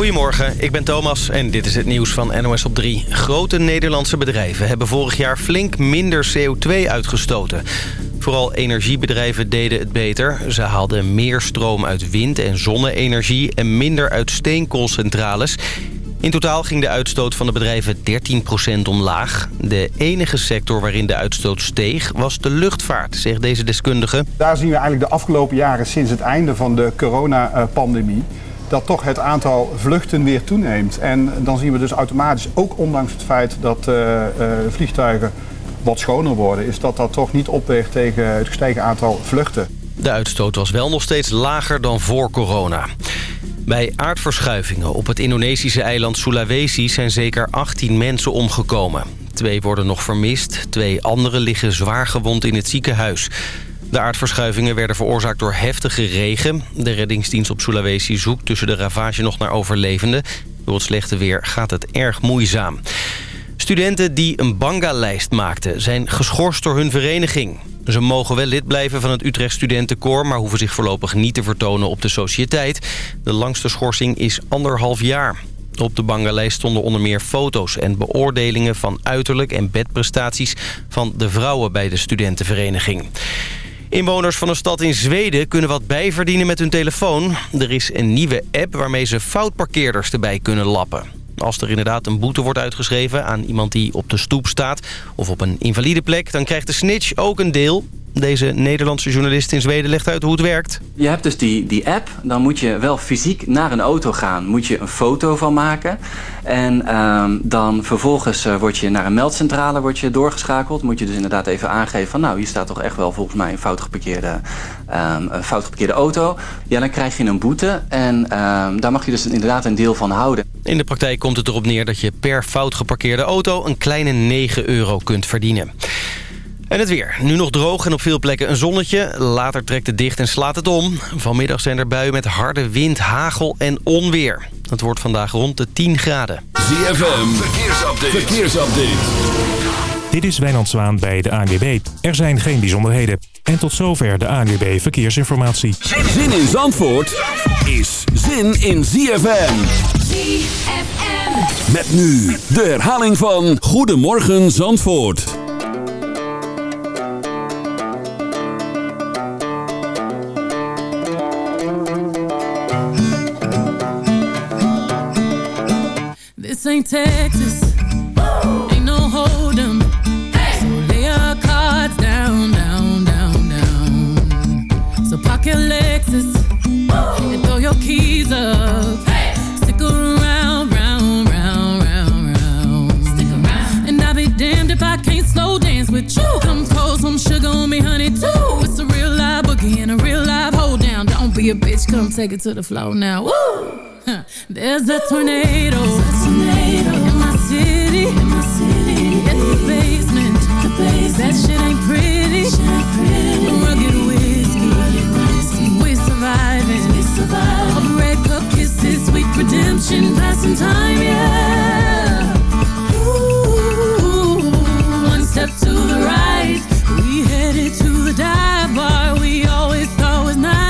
Goedemorgen, ik ben Thomas en dit is het nieuws van NOS op 3. Grote Nederlandse bedrijven hebben vorig jaar flink minder CO2 uitgestoten. Vooral energiebedrijven deden het beter. Ze haalden meer stroom uit wind- en zonne-energie en minder uit steenkoolcentrales. In totaal ging de uitstoot van de bedrijven 13% omlaag. De enige sector waarin de uitstoot steeg was de luchtvaart, zegt deze deskundige. Daar zien we eigenlijk de afgelopen jaren sinds het einde van de coronapandemie dat toch het aantal vluchten weer toeneemt. En dan zien we dus automatisch, ook ondanks het feit dat uh, uh, vliegtuigen wat schoner worden... is dat dat toch niet opweegt tegen het gestegen aantal vluchten. De uitstoot was wel nog steeds lager dan voor corona. Bij aardverschuivingen op het Indonesische eiland Sulawesi zijn zeker 18 mensen omgekomen. Twee worden nog vermist, twee anderen liggen zwaar gewond in het ziekenhuis. De aardverschuivingen werden veroorzaakt door heftige regen. De reddingsdienst op Sulawesi zoekt tussen de ravage nog naar overlevenden. Door het slechte weer gaat het erg moeizaam. Studenten die een banga-lijst maakten zijn geschorst door hun vereniging. Ze mogen wel lid blijven van het Utrecht Studentenkoor... maar hoeven zich voorlopig niet te vertonen op de sociëteit. De langste schorsing is anderhalf jaar. Op de banga-lijst stonden onder meer foto's en beoordelingen... van uiterlijk en bedprestaties van de vrouwen bij de studentenvereniging. Inwoners van een stad in Zweden kunnen wat bijverdienen met hun telefoon. Er is een nieuwe app waarmee ze foutparkeerders erbij kunnen lappen. Als er inderdaad een boete wordt uitgeschreven aan iemand die op de stoep staat... of op een invalide plek, dan krijgt de snitch ook een deel. Deze Nederlandse journalist in Zweden legt uit hoe het werkt. Je hebt dus die, die app. Dan moet je wel fysiek naar een auto gaan. Moet je een foto van maken. En uh, dan vervolgens uh, word je naar een meldcentrale wordt je doorgeschakeld. Moet je dus inderdaad even aangeven van... nou, hier staat toch echt wel volgens mij een fout geparkeerde, um, een fout geparkeerde auto. Ja, dan krijg je een boete. En um, daar mag je dus inderdaad een deel van houden. In de praktijk komt het erop neer dat je per fout geparkeerde auto... een kleine 9 euro kunt verdienen. En het weer. Nu nog droog en op veel plekken een zonnetje. Later trekt het dicht en slaat het om. Vanmiddag zijn er buien met harde wind, hagel en onweer. Het wordt vandaag rond de 10 graden. ZFM, verkeersupdate. verkeersupdate. Dit is Wijnand Zwaan bij de ANWB. Er zijn geen bijzonderheden. En tot zover de ANWB Verkeersinformatie. Zin in Zandvoort is zin in ZFM. ZFM. Met nu de herhaling van Goedemorgen Zandvoort. This ain't Texas. Ain't no hold 'em. So lay your cards down, down, down, down. So park your Lexus and throw your keys up. With you. Come pour some sugar on me, honey, too. It's a real live boogie and a real live hold down. Don't be a bitch, come take it to the floor now. Woo! Huh. There's a tornado. In my city. Get to the basement. That shit ain't pretty. Rugged whiskey. We surviving. All the red cup kisses, sweet redemption, passing time, yeah. The bar we always thought was nice.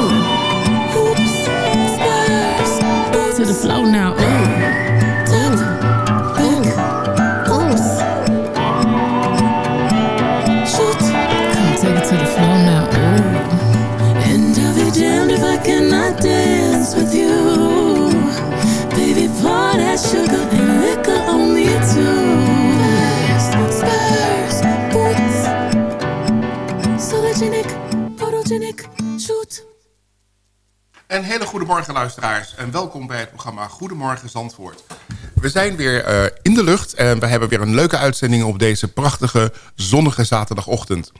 Een hele goede morgen luisteraars en welkom bij het programma Goedemorgen Zandvoort. We zijn weer eh, in de lucht en we hebben weer een leuke uitzending op deze prachtige zonnige zaterdagochtend.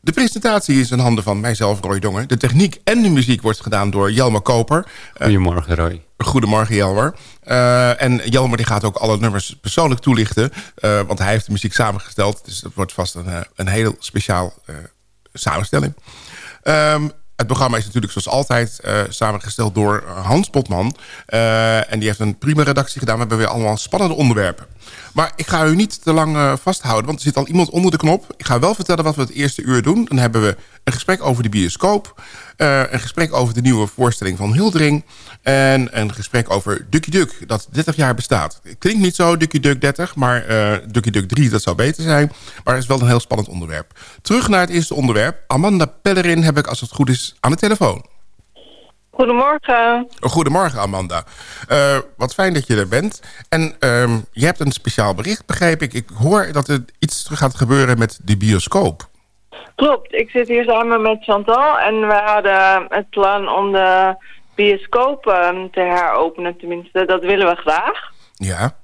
De presentatie is in handen van mijzelf, Roy Dongen. De techniek en de muziek wordt gedaan door Jelmer Koper. Eh, Goedemorgen, Roy. Goedemorgen, Jelmer. Eh, en Jelmer die gaat ook alle nummers persoonlijk toelichten. want hij heeft de muziek samengesteld. Dus dat wordt vast een, een heel speciaal samenstelling. Ehm, het programma is natuurlijk zoals altijd eh, samengesteld door Hans Potman. Eh, en die heeft een prima redactie gedaan. We hebben weer allemaal spannende onderwerpen. Maar ik ga u niet te lang eh, vasthouden, want er zit al iemand onder de knop. Ik ga wel vertellen wat we het eerste uur doen. Dan hebben we een gesprek over de bioscoop. eh, een gesprek over de nieuwe voorstelling van Hildering. En een gesprek over Ducky Duck, dat 30 jaar bestaat. Klinkt niet zo, Ducky Duck 30, maar eh Ducky Duck 3, dat zou beter zijn. Maar het is wel een heel spannend onderwerp. Terug naar het eerste onderwerp. Amanda Pellerin heb ik, als het goed is, aan de telefoon. Goedemorgen. Goedemorgen, Amanda. Eh, wat fijn dat je er bent. En ehm, je hebt een speciaal bericht, begrijp ik. Ik hoor dat er iets gaat gebeuren met de bioscoop. Klopt, ik zit hier samen met Chantal en we hadden het plan om de bioscoop ehm, te heropenen. Tenminste, dat willen we graag. Ja,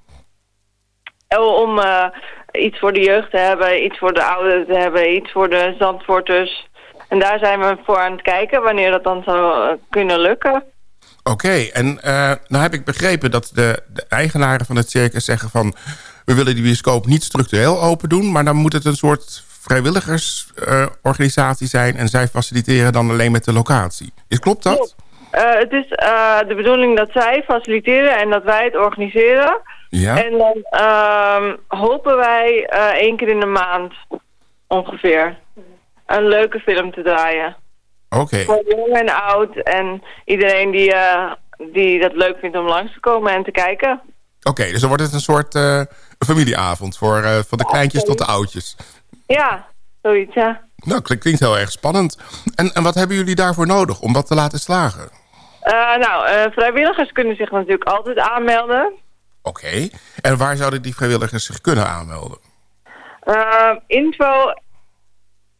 Om eh, iets voor de jeugd te hebben, iets voor de ouderen te hebben, iets voor de Zandvoorters. En daar zijn we voor aan het kijken wanneer dat dan zou eh, kunnen lukken. oké. En eh, nou heb ik begrepen dat de, de eigenaren van het circus zeggen van... we willen die bioscoop niet structureel open doen... maar dan moet het een soort vrijwilligersorganisatie zijn... en zij faciliteren dan alleen met de locatie. Is, klopt dat? Eh, het is eh, de bedoeling dat zij faciliteren en dat wij het organiseren. Ja. En dan ehm, hopen wij eh, één keer in de maand ongeveer een leuke film te draaien. Oké. Voor jong en oud en iedereen die, die dat leuk vindt om langs te komen en te kijken. Oké, dus dan wordt het een soort familieavond... Voor, van de kleintjes tot de oudjes. Ja, zoiets ja. Nou, klinkt, klinkt heel erg spannend. En, en wat hebben jullie daarvoor nodig om dat te laten slagen? Eh, nou, eh, vrijwilligers kunnen zich natuurlijk altijd aanmelden. Oké. En waar zouden die vrijwilligers zich kunnen aanmelden? Eh, info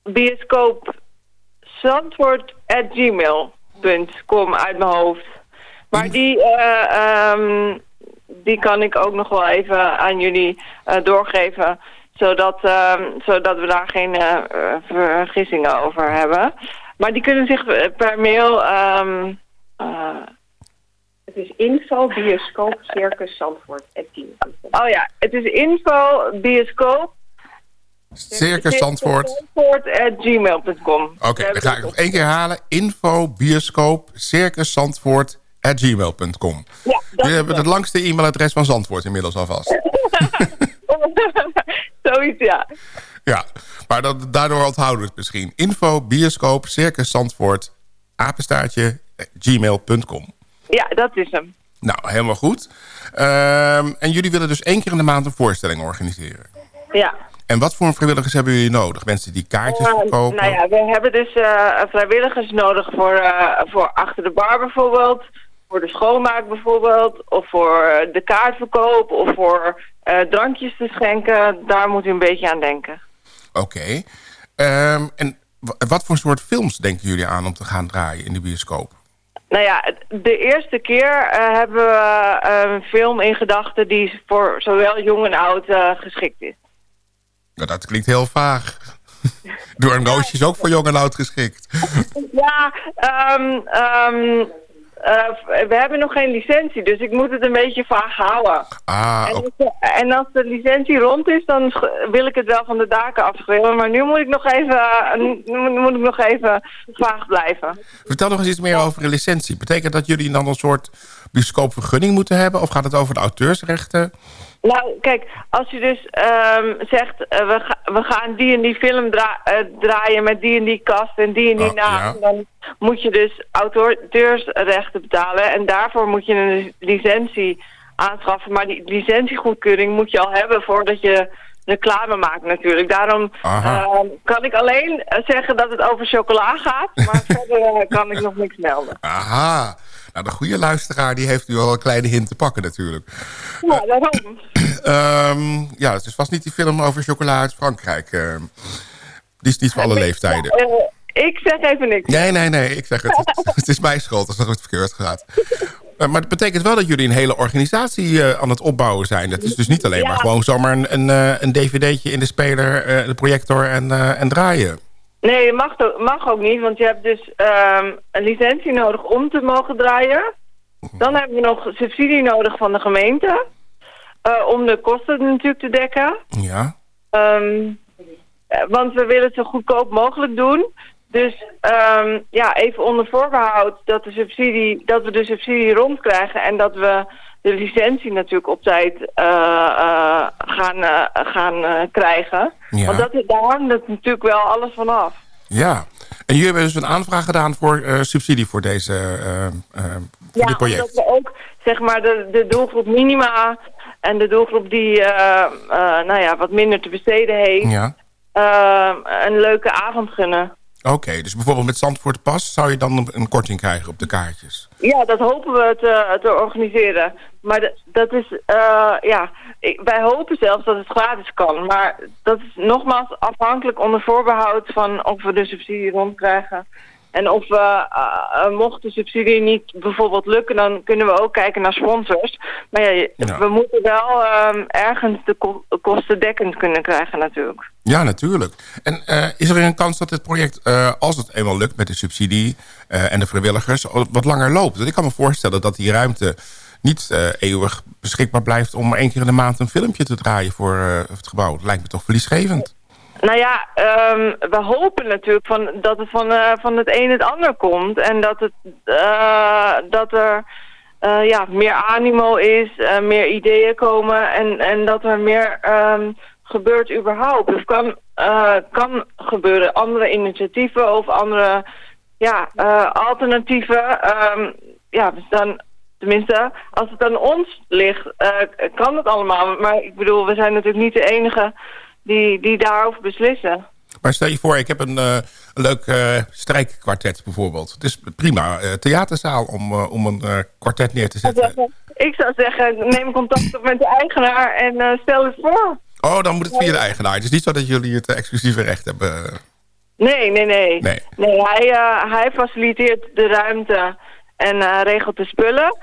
bioscoop gmail.com uit mijn hoofd. Maar die, eh, ehm, die kan ik ook nog wel even aan jullie doorgeven. Zodat, ehm, zodat we daar geen eh, vergissingen over hebben. Maar die kunnen zich eh, per mail... ehm, eh, Het is info bioscoop circus Zandvoort. oh ja, het is info bioscoop Circus Zandvoort. Zandvoort at gmail.com. Oké, dan ga ik nog één keer halen. Info, bioscoop, circus Zandvoort, at gmail.com. Ja, Jullie hebben het langste e-mailadres van Zandvoort inmiddels alvast. Zoiets, ja. Ja, maar dat, daardoor onthouden we het misschien. Info, bioscoop, circus Zandvoort, apenstaartje, eh, gmail.com. Ja, dat is hem. Nou, helemaal goed. Ehm, en jullie willen dus één keer in de maand een voorstelling organiseren. Ja. En wat voor vrijwilligers hebben jullie nodig? Mensen die kaartjes Eh, verkopen? nou ja, we hebben dus eh, vrijwilligers nodig voor, eh, voor achter de bar bijvoorbeeld. Voor de schoonmaak bijvoorbeeld. Of voor eh, de kaartverkoop. Of voor eh, drankjes te schenken. Daar moet u een beetje aan denken. Oké. Ehm, en wa- wat voor soort films denken jullie aan om te gaan draaien in de bioscoop? Nou ja, de eerste keer eh, hebben we een film in gedachten die voor zowel jong en oud geschikt is. Nou, dat klinkt heel vaag. Door een roosje is ook voor jong en oud geschikt. Ja, ehm, ehm, eh, we hebben nog geen licentie, dus ik moet het een beetje vaag houden. Ah, En als, de- en als de licentie rond is, dan wil ik het wel van de daken afschreeuwen. Maar nu moet ik nog even, eh, moet- ik nog even vaag blijven. Vertel nog eens iets meer over een licentie. Betekent dat jullie dan een soort bioscoopvergunning moeten hebben? Of gaat het over de auteursrechten? Nou, kijk, als je dus ehm, zegt, eh, we, ga- we gaan die en die film eh, draaien met die en die kast en die en die Oh, naam, ja. dan moet je dus auteursrechten betalen. En daarvoor moet je een licentie aanschaffen. Maar die licentiegoedkeuring moet je al hebben voordat je reclame maakt natuurlijk. Daarom ehm, kan ik alleen zeggen dat het over chocola gaat, maar verder eh, kan ik nog niks melden. Aha. Nou, de goede luisteraar die heeft u al een kleine hint te pakken natuurlijk. Ja, daarom. Ehm, ja, het is vast niet die film over chocola uit Frankrijk. ehm. die is niet voor alle leeftijden. Eh, ik zeg even niks. Nee, nee, nee, ik zeg het. Het, het is mijn schuld als het verkeerd gaat. Eh, maar het betekent wel dat jullie een hele organisatie eh, aan het opbouwen zijn. Dat is dus niet alleen Ja. maar gewoon zomaar een, een, eh, een dvd'tje in de speler, eh, de projector en, eh, en draaien. Nee, mag, ook- mag ook niet, want je hebt dus ehm, een licentie nodig om te mogen draaien. Dan hebben we nog subsidie nodig van de gemeente. eh, om de kosten natuurlijk te dekken. Ja. Ehm, eh, want we willen het zo goedkoop mogelijk doen. Dus ehm, ja, even onder voorbehoud dat, de subsidie, dat we de subsidie rondkrijgen en dat we de licentie natuurlijk op tijd eh, eh, gaan, eh, gaan krijgen. Ja. Want dat, daar hangt het natuurlijk wel alles van af. Ja. En jullie hebben dus een aanvraag gedaan voor subsidie voor, deze, voor dit project. omdat we ook zeg maar de, de doelgroep minima en de doelgroep die nou ja, wat minder te besteden heeft, Ja. een leuke avond gunnen. Oké, dus bijvoorbeeld met Zandvoort Pas zou je dan een- een korting krijgen op de kaartjes. Ja, dat hopen we te, te organiseren. Maar dat is, eh, ja, ik- wij hopen zelfs dat het gratis kan. Maar dat is nogmaals afhankelijk onder voorbehoud van of we de subsidie rondkrijgen. En of we, eh, eh, mocht de subsidie niet bijvoorbeeld lukken, dan kunnen we ook kijken naar sponsors. Maar ja, we moeten wel ehm, ergens de ko- kosten dekkend kunnen krijgen natuurlijk. Ja, natuurlijk. En is er een kans dat dit project, als het eenmaal lukt met de subsidie en de vrijwilligers, wat langer loopt? Want ik kan me voorstellen dat die ruimte niet eh, eeuwig beschikbaar blijft om één keer in de maand een filmpje te draaien voor eh, het gebouw. Dat lijkt me toch verliesgevend. Nou ja, ehm, we hopen natuurlijk van, dat het van, eh, van het een het ander komt. En dat, het, dat er ja, meer animo is, meer ideeën komen en, en dat er meer ehm, gebeurt überhaupt. Het kan, eh, kan gebeuren. Andere initiatieven of andere ja, alternatieven. ehm, ja, we staan... Tenminste, als het aan ons ligt, eh, kan het allemaal. Maar ik bedoel, we zijn natuurlijk niet de enige die, die daarover beslissen. Maar stel je voor, ik heb een, eh, een leuk eh, strijkkwartet bijvoorbeeld. Het is prima eh, theaterzaal om, om een kwartet neer te zetten. Ik zou zeggen, neem contact op met de eigenaar en stel het voor. Oh, dan moet het via de eigenaar. Het is niet zo dat jullie het exclusieve recht hebben. Nee, nee, nee. Nee. Nee, hij, hij faciliteert de ruimte en eh, regelt de spullen.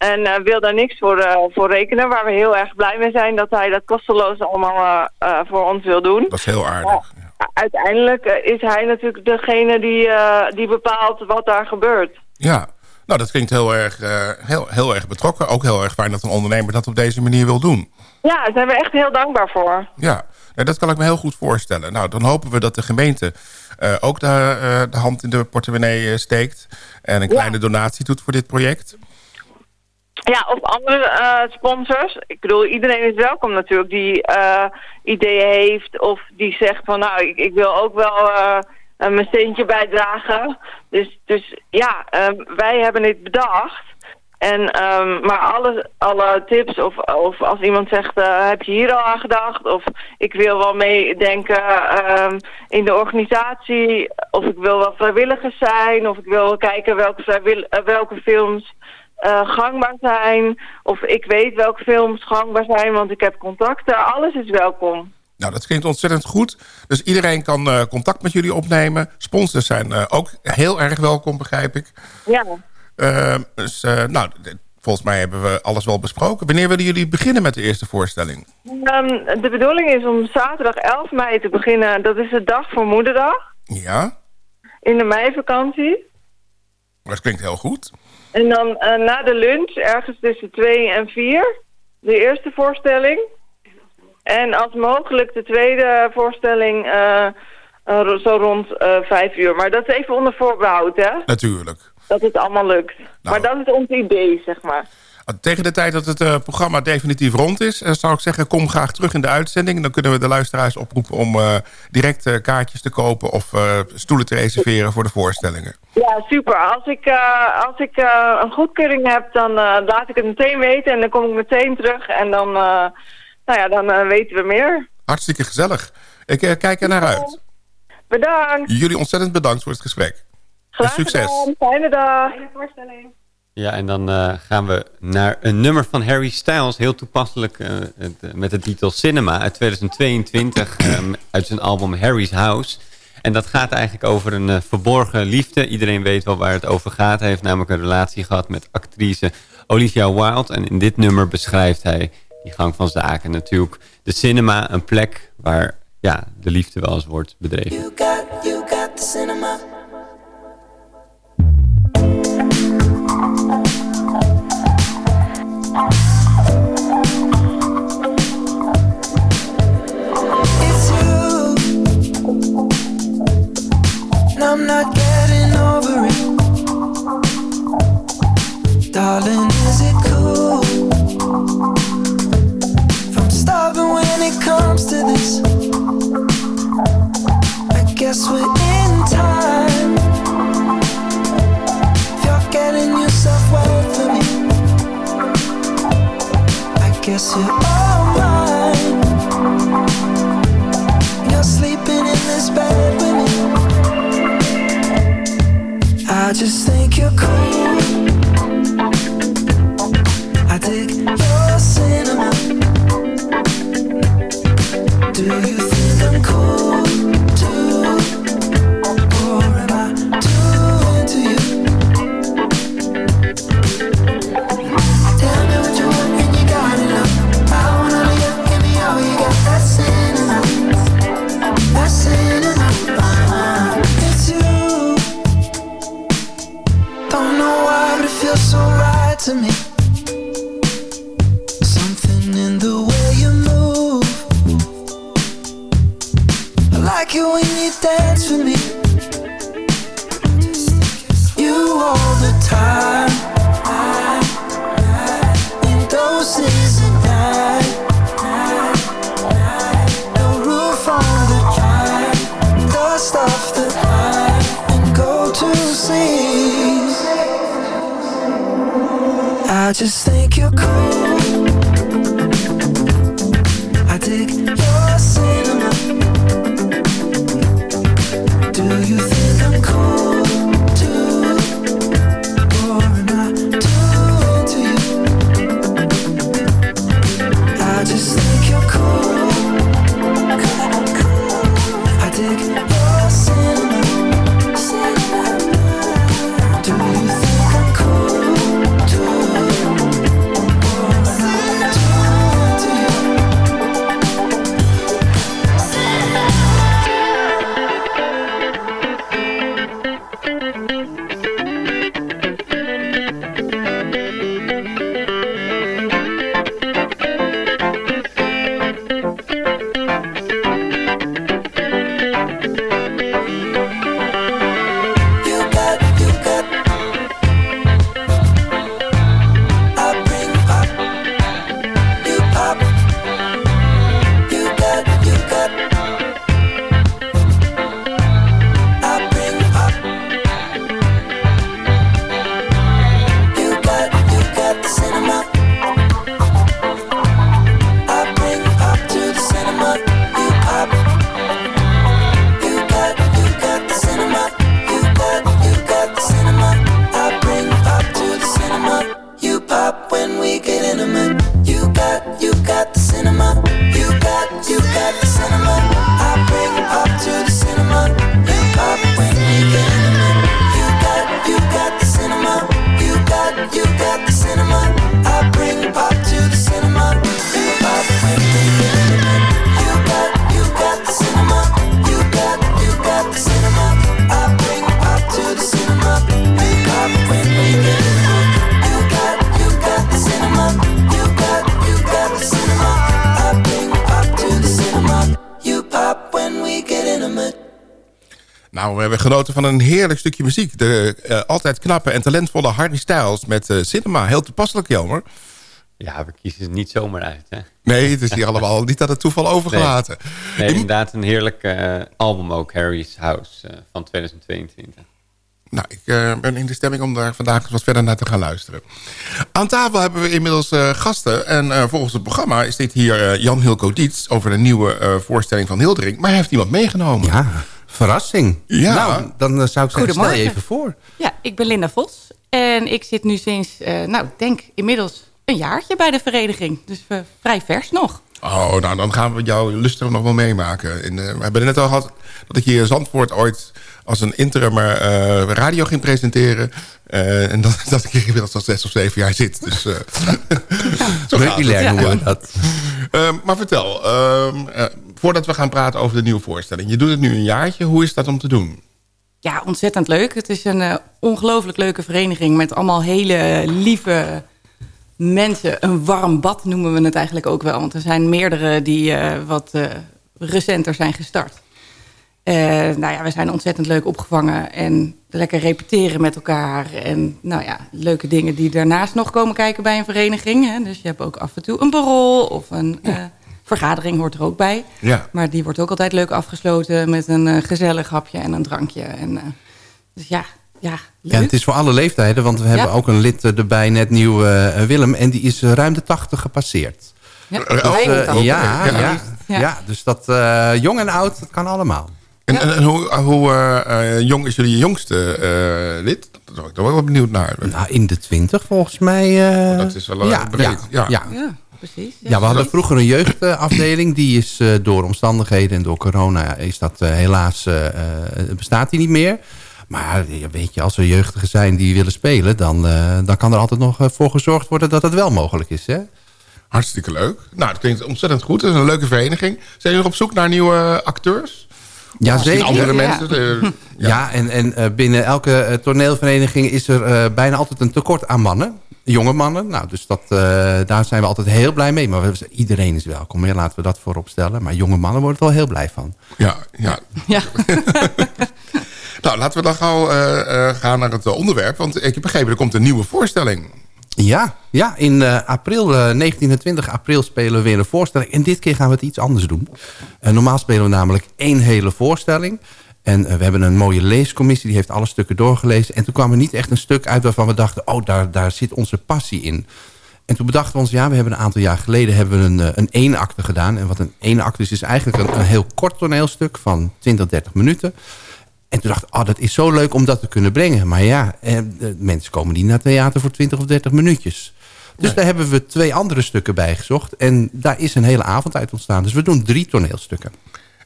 En eh, wil daar niks voor, eh, voor rekenen, waar we heel erg blij mee zijn dat hij dat kosteloos allemaal voor ons wil doen. Dat is heel aardig. Uiteindelijk eh, is hij natuurlijk degene die, die bepaalt wat daar gebeurt. Ja, nou dat klinkt heel erg, eh, heel, heel erg betrokken. Ook heel erg fijn dat een ondernemer dat op deze manier wil doen. Ja, daar zijn we echt heel dankbaar voor. Ja, nou, dat kan ik me heel goed voorstellen. Nou, dan hopen we dat de gemeente eh, ook de, eh, de hand in de portemonnee steekt... en een kleine donatie doet voor dit project. Ja, of andere sponsors. Ik bedoel, iedereen is welkom natuurlijk die ideeën heeft of die zegt van nou, ik, ik wil ook wel mijn steentje bijdragen. Dus, dus ja, ehm, wij hebben dit bedacht. En, ehm, maar alle, alle tips of, of als iemand zegt, eh, heb je hier al aan gedacht? Of ik wil wel meedenken ehm, in de organisatie. Of ik wil wel vrijwilligers zijn. Of ik wil kijken welke, eh, welke films eh, gangbaar zijn. Of ik weet welke films gangbaar zijn, want ik heb contacten. Alles is welkom. Nou, dat klinkt ontzettend goed. Dus iedereen kan eh, contact met jullie opnemen. Sponsors zijn eh, ook heel erg welkom, begrijp ik. Ja. Eh, dus, nou, volgens mij hebben we alles wel besproken. Wanneer willen jullie beginnen met de eerste voorstelling? Ehm, de bedoeling is om zaterdag 11 mei te beginnen. Dat is de dag voor moederdag. Ja, In de meivakantie. dat klinkt heel goed. En dan na de lunch, ergens tussen twee en vier, de eerste voorstelling. En als mogelijk de tweede voorstelling eh, eh, zo rond eh, vijf uur. Maar dat is even onder voorbehoud, hè? Natuurlijk. Dat het allemaal lukt. Maar dat is ons idee, zeg maar. Tegen de tijd dat het programma definitief rond is... zou ik zeggen, kom graag terug in de uitzending. Dan kunnen we de luisteraars oproepen om direct kaartjes te kopen... of stoelen te reserveren voor de voorstellingen. Ja, super. Als ik, als ik een goedkeuring heb, dan laat ik het meteen weten. En dan kom ik meteen terug. En dan, nou ja, dan eh, weten we meer. Hartstikke gezellig. Ik eh, kijk er naar uit. Bedankt. Jullie ontzettend bedankt voor het gesprek. En Graag succes. gedaan. Fijne dag. Fijne voorstelling. Ja, en dan eh, gaan we naar een nummer van Harry Styles. Heel toepasselijk het, met de titel Cinema uit 2022. ehm, uit zijn album Harry's House. En dat gaat eigenlijk over een verborgen liefde. Iedereen weet wel waar het over gaat. Hij heeft namelijk een relatie gehad met actrice Olivia Wilde. En in dit nummer beschrijft hij die gang van zaken. Natuurlijk de cinema, een plek waar ja, de liefde wel eens wordt bedreven. Nou, we hebben genoten van een heerlijk stukje muziek. De eh, altijd knappe en talentvolle Hardy Styles met eh, Cinema. Heel toepasselijk, Jelmer. Ja, we kiezen het niet zomaar uit, hè? Nee, het is hier allemaal niet aan het toeval overgelaten. Nee, inderdaad een heerlijk eh, album ook, Harry's House eh, van 2022. Nou, ik eh, ben in de stemming om daar vandaag eens wat verder naar te gaan luisteren. Aan tafel hebben we inmiddels eh, gasten. En eh, volgens het programma is dit hier eh, Jan Hilco Dietz... over een nieuwe eh, voorstelling van Hildering. Maar hij heeft iemand meegenomen. Ja, verrassing. Ja. Nou, dan zou ik zeggen, stel je even voor. Ja, ik ben Linda Vos. En ik zit nu sinds, eh, nou, ik denk inmiddels een jaartje bij de vereniging. Dus vrij vers nog. Oh, nou, dan gaan we jouw luster nog wel meemaken. En, eh, we hebben net al gehad dat ik hier in Zandvoort ooit als een interim eh, radio ging presenteren. Eh, en dat, dat ik hier inmiddels al zes of zeven jaar zit. Dus, eh, zo gaat het. We dat. Ehm, maar vertel, ehm, eh, voordat we gaan praten over de nieuwe voorstelling. Je doet het nu een jaartje. Hoe is dat om te doen? Ja, ontzettend leuk. Het is een ongelooflijk leuke vereniging met allemaal hele lieve mensen. Een warm bad noemen we het eigenlijk ook wel. Want er zijn meerdere die eh, wat eh, recenter zijn gestart. Eh, nou ja, we zijn ontzettend leuk opgevangen en lekker repeteren met elkaar. En nou ja, leuke dingen die daarnaast nog komen kijken bij een vereniging. Hè. Dus je hebt ook af en toe een borrel of een eh, vergadering hoort er ook bij. Ja. Maar die wordt ook altijd leuk afgesloten met een eh, gezellig hapje en een drankje. En, eh, dus ja, ja, leuk. Ja, het is voor alle leeftijden, want we hebben ook een lid erbij, net nieuw eh, Willem. En die is ruim de 80 gepasseerd. Ja, Dus, 85. ja, ja, Ja. ja. Ja. dus dat eh, jong en oud, dat kan allemaal. En, en, en hoe, hoe eh, eh, jong is jullie jongste eh, lid? Daar ben ik toch wel benieuwd naar. Nou, in de 20 volgens mij. eh, dat is wel, eh, ja, breed, Ja, ja. ja. Ja, precies. Ja, we hadden vroeger een jeugdafdeling. Die is eh, door omstandigheden en door corona is dat eh, helaas eh, eh, bestaat die niet meer. Maar ja, weet je, als er jeugdigen zijn die willen spelen, dan, eh, dan kan er altijd nog eh, voor gezorgd worden dat het wel mogelijk is. Hè? Hartstikke leuk. Nou, dat klinkt ontzettend goed. Het is een leuke vereniging. Zijn jullie nog op zoek naar nieuwe acteurs? Ja, zeker. andere Ja. mensen? Ja, en, en eh, binnen elke eh, toneelvereniging is er eh, bijna altijd een tekort aan mannen. Jonge mannen. Nou, dus dat, daar zijn we altijd heel blij mee. Maar we, iedereen is welkom. Hè? Laten we dat voorop stellen. Maar jonge mannen worden er wel heel blij van. ja, ja. Ja. Nou, laten we dan gauw gaan naar het onderwerp. Want ik heb begrepen, er komt een nieuwe voorstelling. Ja, ja in eh, april, eh 19 en 20 april spelen we weer een voorstelling. En dit keer gaan we het iets anders doen. Eh, normaal spelen we namelijk één hele voorstelling. En eh, we hebben een mooie leescommissie, die heeft alle stukken doorgelezen. En toen kwam er niet echt een stuk uit waarvan we dachten... oh, daar, daar zit onze passie in. En toen bedachten we ons, ja, we hebben een aantal jaar geleden... hebben we een, een eenakte gedaan. En wat een eenakte is, is eigenlijk een, een heel kort toneelstuk... van 20, 30 minuten. En toen dacht ik, oh, dat is zo leuk om dat te kunnen brengen. Maar ja, eh, mensen komen niet naar theater voor 20 of 30 minuutjes. Dus daar hebben we twee andere stukken bij gezocht. En daar is een hele avond uit ontstaan. Dus we doen drie toneelstukken.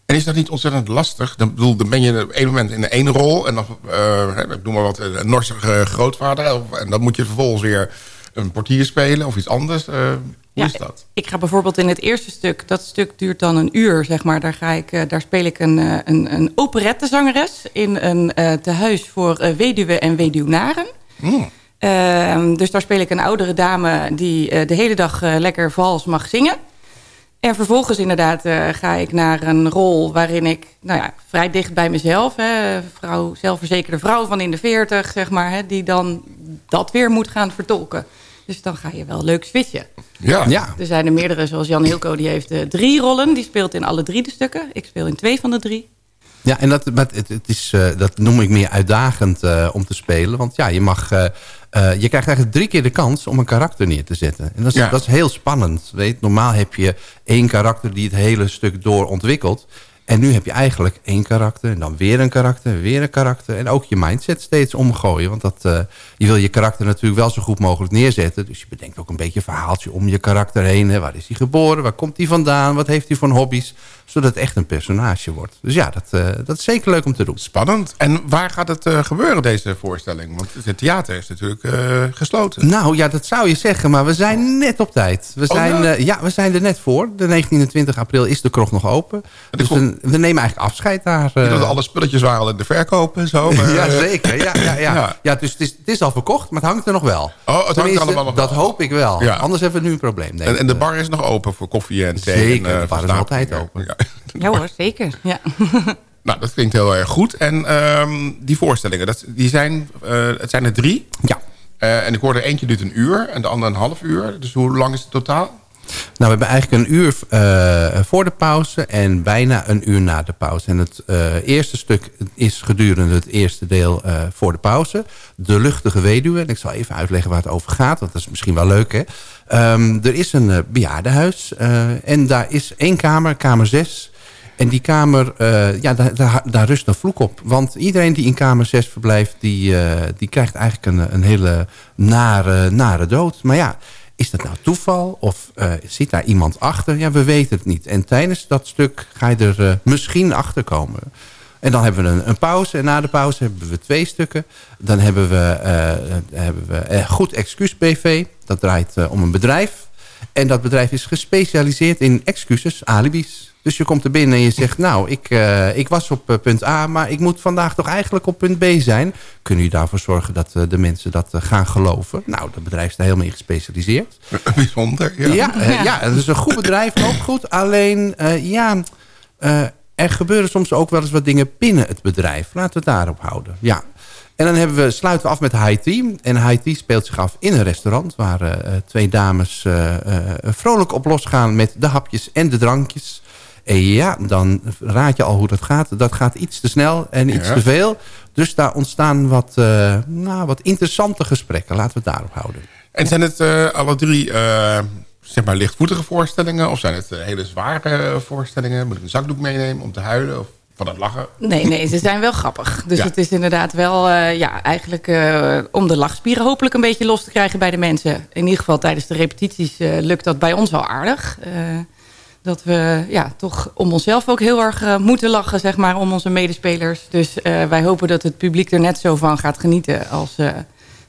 En is dat niet ontzettend lastig? Dan, bedoel, dan ben je op een moment in de ene rol... en dan, eh, ik noem maar wat, een Norsige grootvader... of- en dan moet je vervolgens weer een portier spelen of iets anders. Eh, hoe Ja, is dat? Ik ga bijvoorbeeld in het eerste stuk, dat stuk duurt dan een uur, zeg maar. Daar, ga ik, eh, daar speel ik een, eh, een, een operettezangeres in een eh tehuis voor eh, weduwen en weduwnaren. Hmm. Ehm, dus daar speel ik een oudere dame die de hele dag lekker vals mag zingen. En vervolgens inderdaad ga ik naar een rol waarin ik nou ja, vrij dicht bij mezelf... Hè, vrouw, zelfverzekerde vrouw van in de veertig, zeg maar... Hè, die dan dat weer moet gaan vertolken. Dus dan ga je wel leuk switchen. Ja. Ja, Er zijn er meerdere, zoals Jan Hilco, die heeft eh, drie rollen. Die speelt in alle drie de stukken. Ik speel in twee van de drie. ja en dat, maar het, het is, eh, dat noem ik meer uitdagend eh, om te spelen. Want ja, je, mag, eh, eh, je krijgt eigenlijk drie keer de kans om een karakter neer te zetten. En dat is, Ja. dat is heel spannend. Weet? Normaal heb je één karakter die het hele stuk door ontwikkelt. En nu heb je eigenlijk één karakter en dan weer een karakter, weer een karakter. En ook je mindset steeds omgooien. Want dat, eh, je wil je karakter natuurlijk wel zo goed mogelijk neerzetten. Dus je bedenkt ook een beetje verhaaltje om je karakter heen. Hè. Waar is hij geboren? Waar komt hij vandaan? Wat heeft hij voor hobby's? Zodat het echt een personage wordt. Dus ja, dat, eh, dat is zeker leuk om te doen. Spannend. En waar gaat het eh, gebeuren, deze voorstelling? Want het theater is natuurlijk eh, gesloten. Nou ja, dat zou je zeggen, maar we zijn net op tijd. We Oh, zijn, ja? ja, we zijn er net voor. De 19 en 20 april is de kroeg nog open. Dus we, we nemen eigenlijk afscheid daar. Dat alle spulletjes waren al in de verkoop en zo. Maar, ja, zeker. Ja, ja, ja. Ja. ja. dus het is, het is al verkocht, maar het hangt er nog wel. Oh, het hangt allemaal nog Dat wel. hoop ik wel. Anders hebben we nu een probleem. En, en de bar is nog open voor koffie en thee. Zeker, en, de bar is altijd open. Ja. Ja hoor, zeker. Ja. Nou, dat klinkt heel erg goed. En ehm, die voorstellingen, dat, die zijn, eh, het zijn er drie. Ja. Eh, en ik hoorde eentje duurt een uur en de andere een half uur. Dus hoe lang is het totaal? Nou, we hebben eigenlijk een uur eh, voor de pauze en bijna een uur na de pauze. En het eh, eerste stuk is gedurende het eerste deel eh, voor de pauze. De luchtige weduwe. En ik zal even uitleggen waar het over gaat, want dat is misschien wel leuk. Hè? Ehm, er is een eh, bejaardenhuis eh, en daar is één kamer, kamer 6... En die kamer, eh, ja, daar, daar, rust een vloek op. Want iedereen die in kamer 6 verblijft... die, die krijgt eigenlijk een, een hele nare, nare dood. Maar ja, is dat nou toeval? Of zit daar iemand achter? Ja, we weten het niet. En tijdens dat stuk ga je er misschien achter komen. En dan hebben we een, een pauze. En na de pauze hebben we twee stukken. Dan hebben we, eh, hebben we eh, Goed Excuus BV. Dat draait om een bedrijf. En dat bedrijf is gespecialiseerd in excuses, alibis. Dus je komt er binnen en je zegt... nou, ik, ik was op punt A, maar ik moet vandaag toch eigenlijk op punt B zijn. Kunnen jullie daarvoor zorgen dat de mensen dat gaan geloven? Nou, dat bedrijf is daar helemaal in gespecialiseerd. Bijzonder, ja. Ja, ja, het is een goed bedrijf, ook goed. Alleen, ja, er gebeuren soms ook wel eens wat dingen binnen het bedrijf. Laten we het daarop houden, ja. En dan hebben we, sluiten we af met Tea. En Tea speelt zich af in een restaurant... waar eh, twee dames eh, eh, vrolijk op losgaan met de hapjes en de drankjes. En ja, dan raad je al hoe dat gaat. Dat gaat iets te snel en iets Ja. te veel. Dus daar ontstaan wat, eh, nou, wat interessante gesprekken. Laten we het daarop houden. En zijn het eh, alle drie eh, zeg maar lichtvoetige voorstellingen? Of zijn het eh, hele zware eh, voorstellingen? Moet ik een zakdoek meenemen om te huilen? Of van het lachen? Nee, nee, ze zijn wel grappig. Dus Ja. het is inderdaad wel, eh, ja, eigenlijk om de lachspieren hopelijk een beetje los te krijgen bij de mensen. In ieder geval tijdens de repetities lukt dat bij ons wel aardig. Dat we ja, toch om onszelf ook heel erg moeten lachen, zeg maar, om onze medespelers. Dus wij hopen dat het publiek er net zo van gaat genieten als